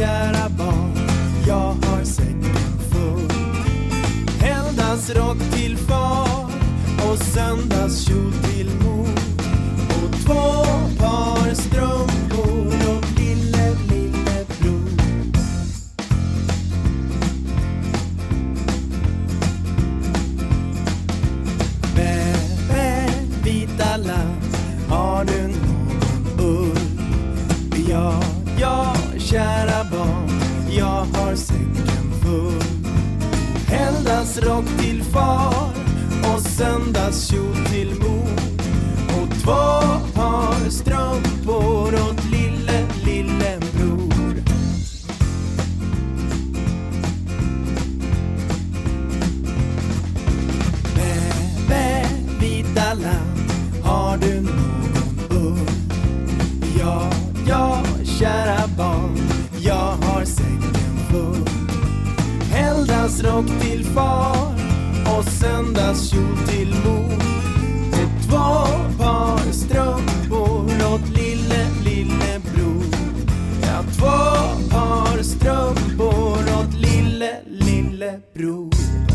kära barn, jag har säcken full. Helgdagsrock till far och söndagskjol till mor. Och två par strumpor och lille, lille bror Bä, bä, vita lamm, har du någon ull? Ja, ja, kära jag har säcken full. Helgdagsrock till far och söndagskjol till mor. Och två par strumpor åt lille, lillebror. Bä, bä, vita lamm, har du någon ull? Ja, ja, kära dansrock till far och söndagskjol till mor. Och två par strumpor åt lille, lille bror. Ja, två par strumpor åt lille, lille bror.